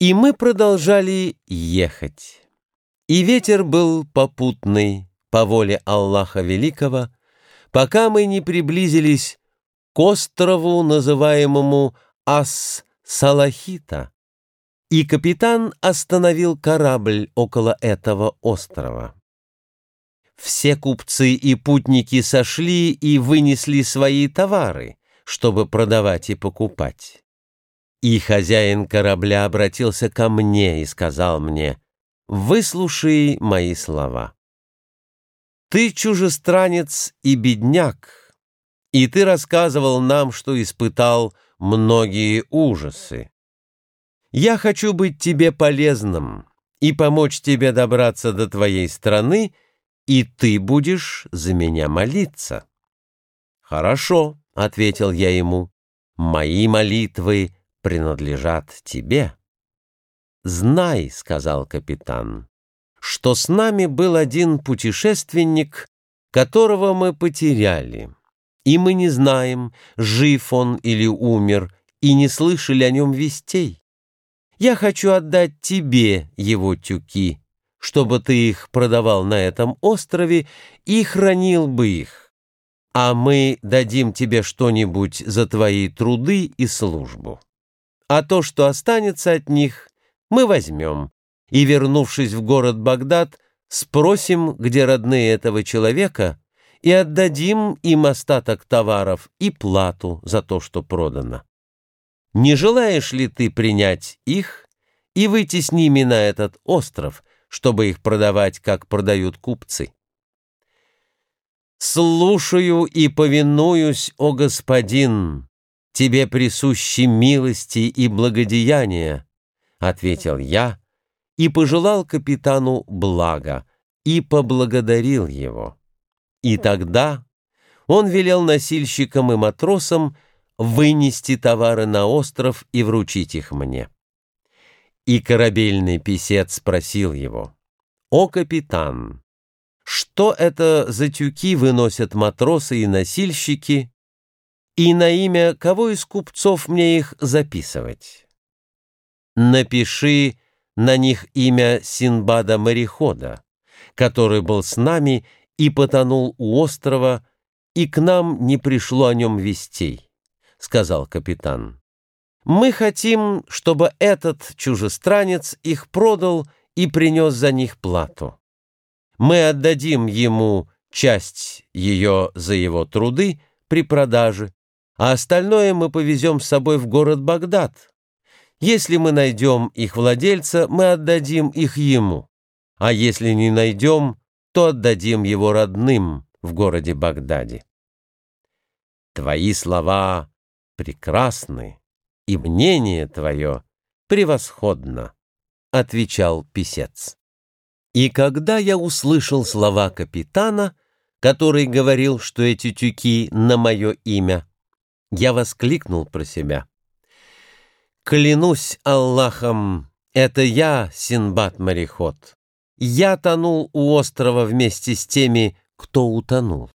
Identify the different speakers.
Speaker 1: И мы продолжали ехать. И ветер был попутный, по воле Аллаха Великого, пока мы не приблизились к острову, называемому Ас-Салахита, и капитан остановил корабль около этого острова. Все купцы и путники сошли и вынесли свои товары, чтобы продавать и покупать. И хозяин корабля обратился ко мне и сказал мне, «Выслушай мои слова. Ты чужестранец и бедняк, и ты рассказывал нам, что испытал многие ужасы. Я хочу быть тебе полезным и помочь тебе добраться до твоей страны, и ты будешь за меня молиться». «Хорошо», — ответил я ему, — «мои молитвы принадлежат тебе». «Знай», — сказал капитан, — «что с нами был один путешественник, которого мы потеряли, и мы не знаем, жив он или умер, и не слышали о нем вестей. Я хочу отдать тебе его тюки, чтобы ты их продавал на этом острове и хранил бы их, а мы дадим тебе что-нибудь за твои труды и службу. А то, что останется от них, мы возьмем и, вернувшись в город Багдад, спросим, где родные этого человека, и отдадим им остаток товаров и плату за то, что продано. Не желаешь ли ты принять их и выйти с ними на этот остров, чтобы их продавать, как продают купцы. «Слушаю и повинуюсь, о господин, тебе присущи милости и благодеяния», — ответил я и пожелал капитану блага и поблагодарил его. И тогда он велел носильщикам и матросам вынести товары на остров и вручить их мне. И корабельный писец спросил его, «О, капитан, что это за тюки выносят матросы и носильщики, и на имя кого из купцов мне их записывать?» «Напиши на них имя Синбада-морехода, который был с нами и потонул у острова, и к нам не пришло о нем вестей», — сказал капитан. Мы хотим, чтобы этот чужестранец их продал и принес за них плату. Мы отдадим ему часть ее за его труды при продаже, а остальное мы повезем с собой в город Багдад. Если мы найдем их владельца, мы отдадим их ему, а если не найдем, то отдадим его родным в городе Багдаде. Твои слова прекрасны, и мнение твое превосходно», — отвечал писец. И когда я услышал слова капитана, который говорил, что эти тюки на мое имя, я воскликнул про себя. «Клянусь Аллахом, это я, Синбад-мореход. Я тонул у острова вместе с теми, кто утонул.